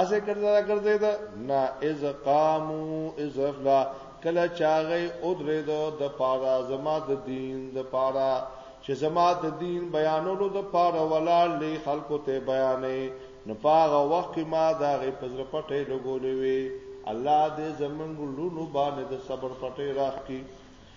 اسه ګرځا ګرځې ده نه از قامو از افلا کله چاغې او درې ده د پارا زما د دین د پارا چې زما د دین بیانولو د پارا ولال لې خلکو ته بیانې نو پاغه وخت ما دا غي پزر پټې لګولې وي الله دې زمنګ لونو باندې د صبر پټې راخ کی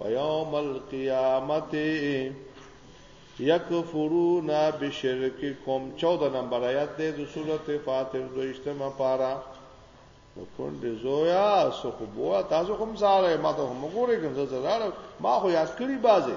ويوم القيامت يكفرون بشرككم 14 نمبر آیات دې د سورته فاطر دویشتمه پارا نکون دې زویا سخبوا تاسو کوم ساره ما ته هم ګورې کوم زړه ما خو یاد کړی بازه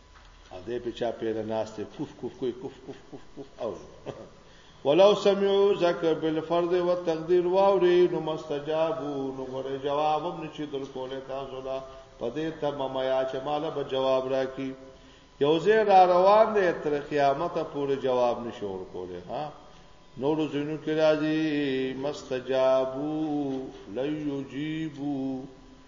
او دې په چا پیدا ناشته کوف کوف کوی کوف کوف کوف کوف او ولو سمعوا ذکر بالفرض والتقدير واوري نو مستجابو نو غره جواب هم نشي در کوله تاسو لا پدې ته ممیا چې مال به جواب راکې یو ځای را روان دی تر قیامت پورې جواب نشي ور کوله ها نور زینو کې راځي مستجابو ليجيبو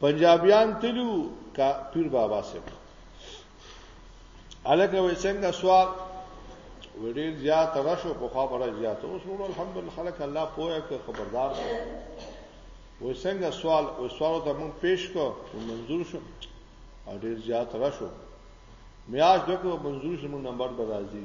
پنجابیان تلو کا پیر بابا سره الکه وې څنګه سوال وړي زیات راشو په خوا پر زیات اوس نور الحمدلله خلک الله پوهه کې خبردار شي وې څنګه سوال او سوال ته مونږ پیش کو منظور شو او ډیر زیات راشو میاش دغه منظور شمو نمبر به راځي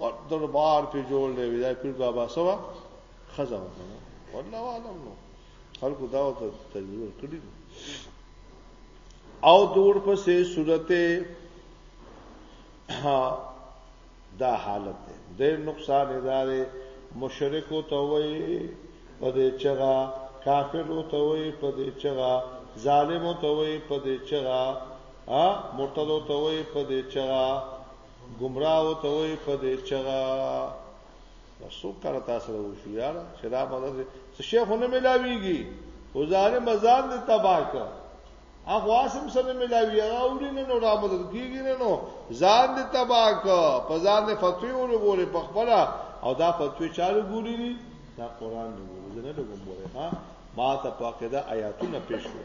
او دربار په جوړ دی وی دا پیر بابا سوا خزا وکړه والله عالم نو خلکو دا ته تجربه کړی او دور پسې صورته دا حالت ده ډېر نقصان ادارې مشرک او توي په دې چغا کافر او توي په دې چغا ظالم او توي په دې چغا ا مرتد او توي په دې چغا گمراه او ته وي په دې چغا څوک کار تاسو له وشو یار چې دا په دې څه شي خو نه ملاويږي وزاره مزان دې تباک هغه واسم سره ملاوي هغه اوري نه نو را مدد کیږي نه نو ځان دې تباک په ځان دې فتوی ورغوري په خپل او دا فتوی چالو ګوري دي دا قران دې ګوري نه دغه ګوري ها ما ته پاکه دا آیاتونه پېښ کړو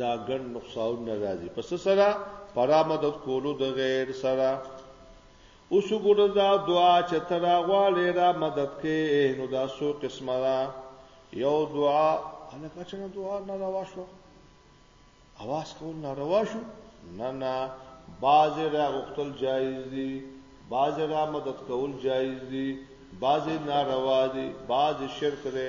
دا ګڼ نقصان نه راځي پس سره پرامدد کولو د غیر سره اوس ګوره دا دعا چې تر غواړې را مدد کې نو دا سو قسمه را یو دعا الکه چې نه دعا نه روا شو اواز کول نه روا شو نه نه باز را غختل جایز دي باز را مدد کول جایز دي باز ناروا دي باز شرک دی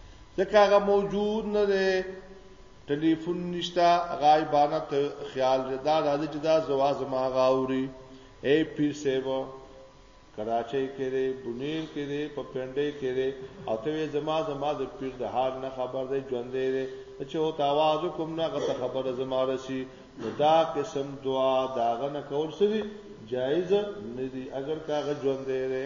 ځکه هغه موجود نه دی ټلیفون نشتا غایبانه ته خیال دا راځي چې دا زواز ما غاوري اے پیر سیبو کراچۍ کې دی بنیر کې دی په پنډې کې دی او ته زما زما د پیر د حال نه خبر دی ژوند دی چې او تاواز کوم نه غته خبر زما رسی دا قسم دعا داغه نه کول سری جایز نه دی اگر کاغه ژوند دی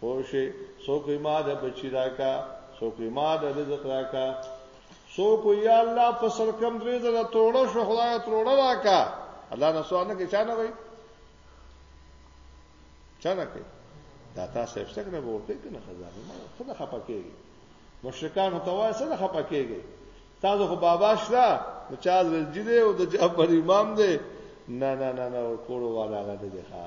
پوه شي څوک وي ما د بچی راکا څوک وي ما د رزق راکا څوک وي یا الله په سر کم درې زره توړه شو خدای تروړه راکا الله نه سوال نه کې چا نه وي چا نه کوي دا تاسو یې څنګه ورته کنه خزانه ما خدای خپه کېږي مشرکان هوته وای څنګه خپه کېږي تاسو خو بابا شته نو چا رجی دی او د جعفر امام دی نه نه نه نه کورو والا غته دی ښا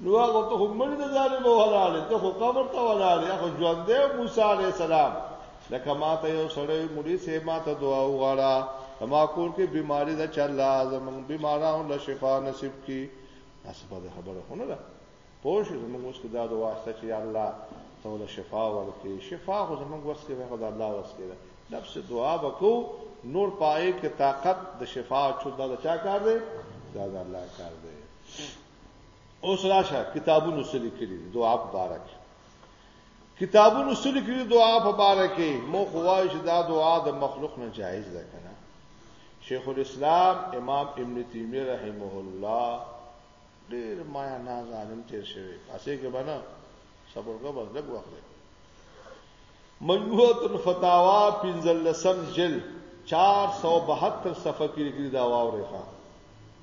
نو هغه ته هم مړ د ظالم ولاله ته خو قبر ته ولاله خو ژوند دی موسی عليه السلام لکه ما ته یو سړی مړي سه ما ته دعا وغواړه ما کور کې بیماری ده چې الله زمون بیمارانو له شفا نصیب کړي اسبه ده خبره خونه ده پوه شو زمون اوس کې دا دعا شته چې الله ته له شفا ورکړي شفا خو زمون وس کې خدای الله وس کې ده نفس دعا وکړو نور پائے کې طاقت د شفا چودا د چا کار دی دا د الله کار دی اوس راشه کتابونو سره کړی دعا په باره کې کتابونو سره کړی دعا په باره کې مو خوای چې دا دعا د مخلوق نه جایز ده کنه شیخ الاسلام امام ابن تیمیه رحمه الله ډیر مایا ناز عالم تیر شوی اسې کې بنا صبر کو بس لګ وخت مجموعه الفتاوا پنځلسم جلد 472 صفحه کې لري دا واورې ښا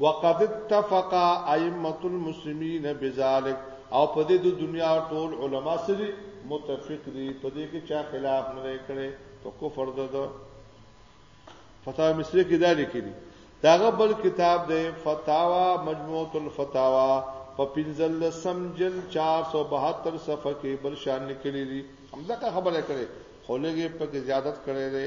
وقد اتفق ائمة المسلمين بذلک او په دې د دنیا ټول علماء څه دي متفق دي په دې کې چا خلاف نه دی کړی په کفر ده ده فتاوا مصری کې دا لیکلي داغه بل کتاب دی فتاوا مجموعه الفتاوا په پنځل سم جل 472 صفحه کې بل شان لیکلي دي همدغه خبره کړي خو لږه په زیادت کړي دي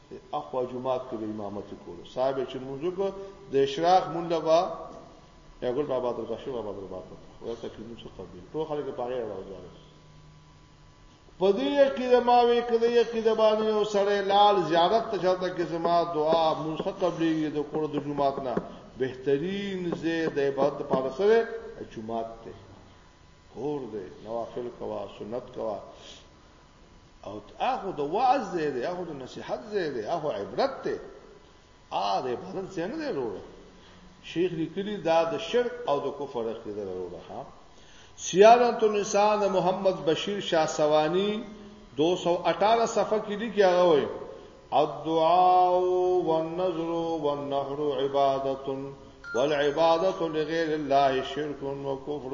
اخوا جمعات کې به امامت کولو صاحب چې موږ کو د اشراق مونږ با یګل بابا تر کښې بابا تر بابا ولا تکلیف څه قبل ټول خلک په هغه راوځي په دې کې د ما وې کې د کې د باندې او سره لال زیارت ته چلته کې زما دعا مونږ قبلې د کور د جمعات نه بهترین زه د عبادت لپاره سره جمعات ته کور دې نوافل کوا سنت کوا او هغه د وعظ ځای دی هغه د نصيحت ځای دی هغه عبرت دی ا د عبادت ځای نه دی وروره شیخ لیکلی دا د شرک او د کفر عقیده وروره ها سیادت النساء د محمد بشیر شاه سوانی 218 صفحه کې لیکي هغه وایي الدعاء والنذر والنحر عبادت والعبادت لغیر الله شرک وکفر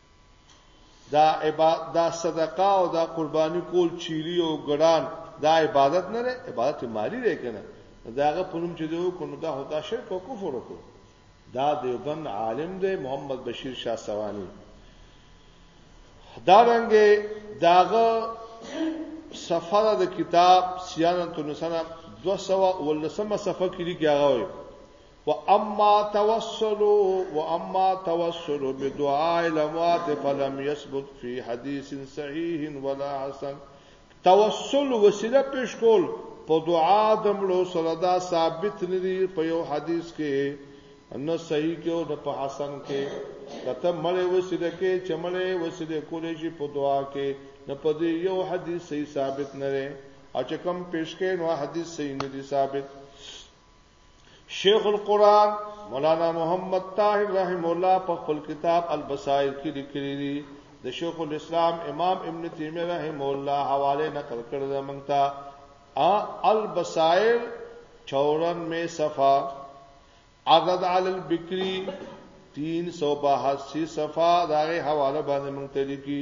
دا عبادت دا صدقه او دا قرباني کول چيري او ګډان دا عبادت نه ده عبادت مالی دی کنه داغه پونم چې دوی کو نو دا هدا شرک او کفر وکړو دا دیوبند عالم دی محمد بشیر شاه سوانی دا رنګ داغه صفحه د کتاب سیانه تنسنه 200 ولسمه صفحه کې لیکي هغه واما توسل واما توسل بدعاء الاموات فلم يثبت في حديث صحيح ولا حسن توسل وسیله پیش کول په دعا د مړو سره دا ثابت نه دی په یو حدیث کې نه صحیح کې او نه په حسن کې کته مړې وسیله کې چې مړې وسیله کولې شي په دعا کې نه په دې یو حدیث صحیح ثابت نه دی او چې کم پیش کې نو حدیث صحیح نه دی ثابت شیخ القرآن مولانا محمد طاهر رحم الله په خپل کتاب البصائر کې لیکلي دي د شیخ الاسلام امام ابن تیمیه رحم الله حواله نقل کړل موږ ته البصائر 54 مې صفه عدد علی البکری 382 صفه دغه حواله باندې موږ ته لیکي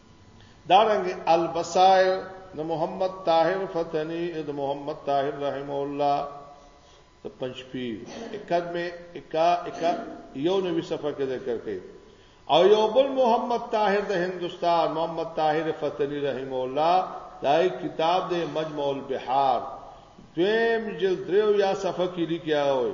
دارنګ البصائر د محمد طاهر فتنی د محمد طاهر رحم الله د پنځپی اکدمه اکا اکا یو نوی صفحه کې ذکر کړي او یو بل محمد طاهر د هندستان محمد طاهر فتنی رحم الله دای کتاب د مجموع البحار دویم جلد دریو یا صفحه کې لیکیا وي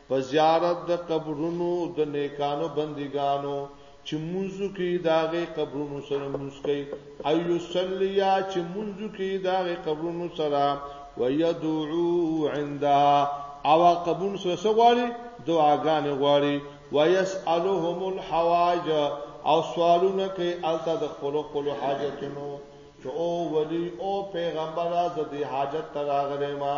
په زیارت د قبرونو د نیکانو بندګانو چې منځو کې داغه قبرونو سره منځ کوي او یصلیا چې منځو کې داغه قبرونو سره ويدعو عندا او قبول سره سغواړي دعاګان غواړي ويسالهم الحوائج او سوالونه کوي الته د خپل خپل حاجتونو چې او ولی او پیغمبر از دې حاجت تراغره ما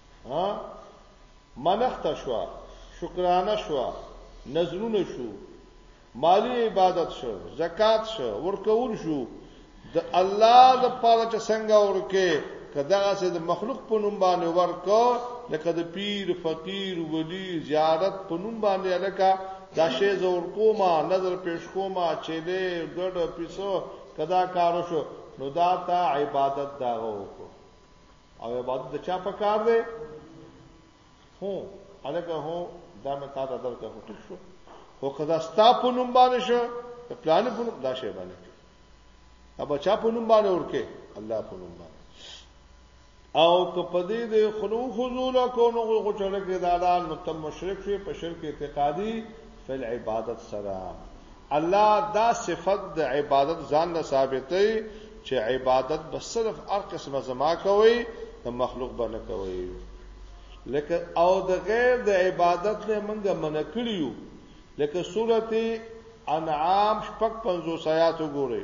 ها منخت شو شکرانه شو نظرونه شو مالی عبادت شو زکات شو ورکول شو د الله د پاره چې څنګه ورکه کدا سه د مخلوق په نوم باندې ورکو لکه د پیر فقیر ولی زیارت په نوم باندې الکا دا شی زور کوما نظر پیش کوما چې له ګډ پیسو کدا کارو شو نو دا تا عبادت دا وکړو او عبادت د چا په کار دی هو الګه هو دا مې تا ته درکه هو ټیک شو هو کدا ستا په نوم باندې شو په پلان په نوم دا شی باندې دا بچا په نوم باندې ورکه الله په نوم باندې او که په دې د خلو خذول کو نو غو چړه کې دالان متم مشرک شي په شرک اعتقادي فل عبادت سره الله دا صفت د عبادت ځان له ثابتې چې عبادت به صرف هر قسمه زما کوي د مخلوق به نه کوي لکه او د غیر د عبادت نه منګه منکړیو لکه سورته انعام شپږ پنځو سیات وګورئ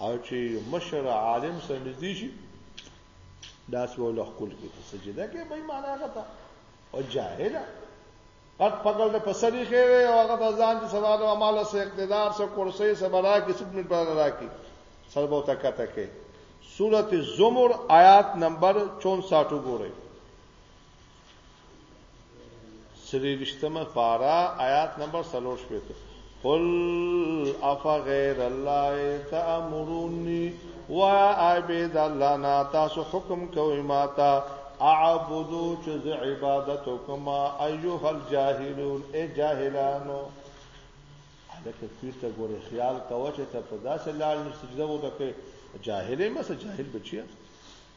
او چې مشر عالم سره نږدې شي داس به له خپل کې ته سجده کې به معنا غته او جاهله پټ پګل د پسری خېره او هغه ځان چې سوال او مال سره اقتدار سره کرسي سره برا کې سب منټ پر راکی سره به تکا تکې سورته زمر آیات نمبر 64 وګورئ سری وشتمه پارا آیات نمبر سلور شپیتو قل افا غیر اللہ تأمرونی ویا عبید اللہ نا تاسو حکم کوئی ماتا اعبدو چز عبادتو کما ایوہ الجاہلون اے جاہلانو لکه پیر ته ګوره خیال کوه چې ته په داسې لال سجده وکړې جاهلې مسه جاهل بچیا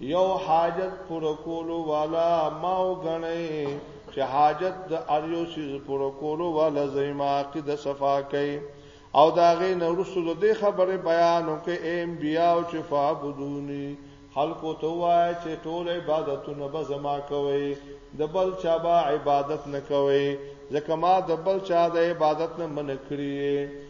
یو حاجت پر کولو والا ما وګڼي چې حاجت د اریو سیز پر کولو والا زما عقیده صفا کوي او دا غي نو رسول دې خبره بیان وکي ایم بیا او چې فعبدونی خلقو ته وای چې ټول عبادتونه به زما کوي د بل چا به عبادت نه کوي ځکه ما د بل چا د عبادت نه منکړي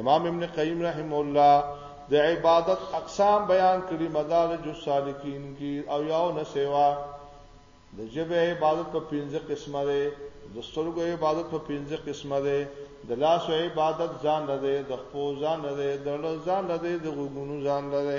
امام ابن قیم رحم الله د عبادت اقسام بیان کړي مدارج السالکین کې او یاو نه سیوا د جبه عبادت په پنځه قسمه ده د سترګو عبادت په پنځه قسمه ده د لاس عبادت ځان نه ده د خپو ځان نه ده د لږ ځان نه ده د غوګونو ځان نه ده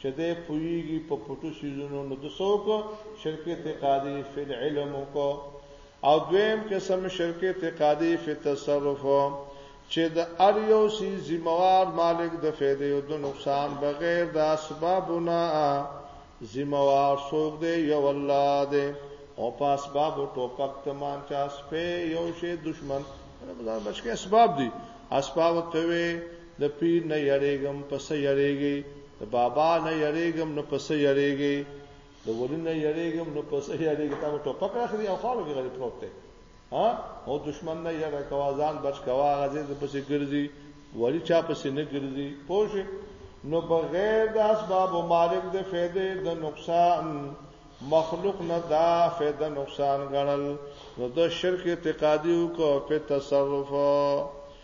چې دې پویږي په پټو سيزونو نو د څوک شرک اعتقادي فی العلم کو او دویم قسم شرک اعتقادي فی تصرف چې د ار یو سی ذمہوار مالک د فیدې او د نقصان بغیر د اسبابونه ذمہوار څوک دی یو الله دی او په اسباب او ټوپک تمان چا سپه یو شی دشمن رمضان بچ کې اسباب دي اسباب ته وي د پیر نه یریګم پس یریګی د بابا نه یریګم نو پس یریګی د ولی نه یریګم نو پس یریګی تا ټو پک راخلی او خالو کې غری پروت دی ها او دشمن نه یره کوا ځان بچ کوا غزه د پس ګرځي ولی چا پس نه ګرځي پوه نو بغیر د اسباب او مالک د فائدې د نقصان مخلوق نه دا فائدہ نقصان غنل نو د شرک اعتقادي او کو په تصرف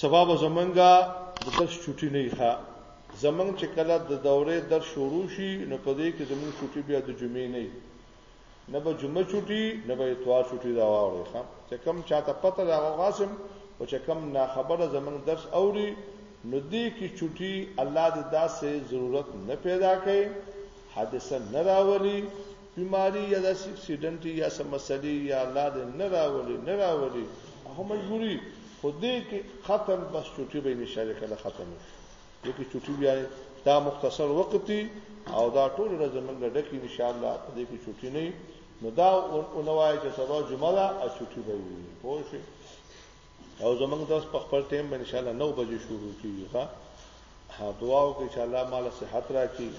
سبا به زمونږه د درس چټي نه ښه زمونږ چې کله د دورې درس شروع شي نو په دې کې زمونږ چټي بیا د جمعې نه نه به جمعه چټي نه به اتوار چټي دا واوري ښه چې کم چاته پته دا غاسم او چې کم نا خبره زمونږ درس اوري نو دې کې چټي الله دې داسې ضرورت نه پیدا کړي حادثه نه راولي بیماری یا د اکسیډنټ یا سم مسلې یا الله دې نه راولي نه راولي هغه مجبوري خو دې کې ختم بس چټي به نشاله کله ختم دې کې چټي بیا دا مختصر وقتی او دا ټول ورځ موږ ډکه ان شاء الله په دې کې چټي نه نو دا اونوای چې سبا جمعه ده او چټي به وي پوه شئ او زمنګ درس په خپل ټیم باندې ان شاء الله 9 بجې شروع کیږي ها ها دعا وکړئ چې الله مال صحت راکړي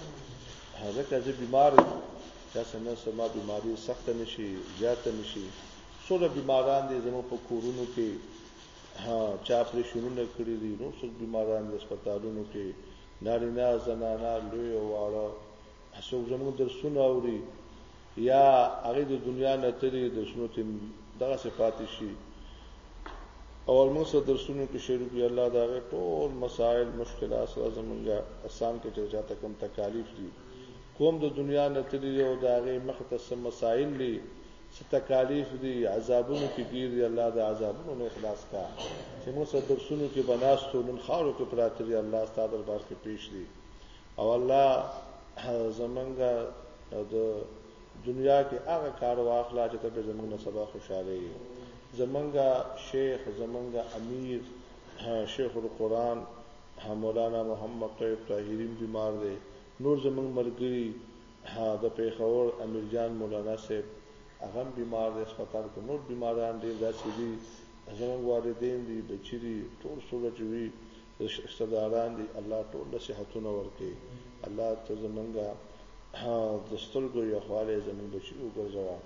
هغه که زه بیمار یم دا څنګه سما بیماری سخت نشي زیات نشي څوره بیماران دي زمو په کورونو کې ها چا پرېشونونه کړی دي نو څوک بیماران د هسپتالونو کې نارینه زنانه لوی او واړه څوک زموږ درسونه اوري یا هغه د دنیا نه تری د شنو تیم دغه صفات شي او موږ سره درسونه کې شروع یې الله دا ټول مسائل مشکلات سره زمونږه آسان کې چې چاته کم تکالیف دي کوم د دنیا نه تری او دا غي مخ ته سم مسائل دي څه تکالیف دي عذابونو کې ګیر دي الله دا عذابونو نه اخلاص کا چې موږ سره درسونه کې بناستو نن خارو کې پراتري الله ستاسو دربار کې پیش دي او الله زمونږه او د دنیا کې هغه کار واخلا چې ته به زمونږ نه سبا خوشاله یې زمونږه شیخ زمونږه امیر شیخ القرآن مولانا محمد طیب طاهریم بیمار دی نور زمونږ ملګری د پیښور امیر جان مولانا صاحب هغه بیمار دی هسپتال کې نور بیماران ډیر داسې دي زمونږ والدین دي بچی دي ټول سوله چوي رشتداران دی الله ټول له صحتونه ورکي الله ته زمونږه د سترګو یو خواله زمونږ بچي وګرځوا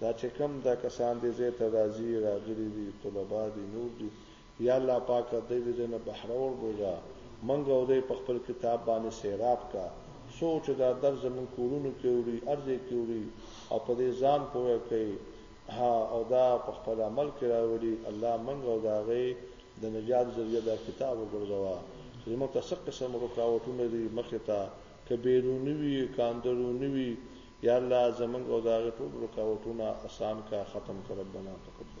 دا چې کم دا کسان دي زه ته راځي راغلي دي طلبه دي نور دي یا الله پاک دې دې نه بهر اور بوزا منګ او دې په خپل کتاب باندې سیراب کا سوچ دا در زمون کورونو کې وړي ارزه کې وړي او په دې ځان پوهه کوي ها او دا په خپل عمل کې راوړي الله منګ او دا غي د نجات ذریعہ دا کتاب وګرځوا چې موږ ته څه قسم رکاوټونه دي مخه ته کبیرونی وی کاندرونی وی یا الله زمنګ او دا غي ټول رکاوټونه آسان کا ختم کړه بنا تقبل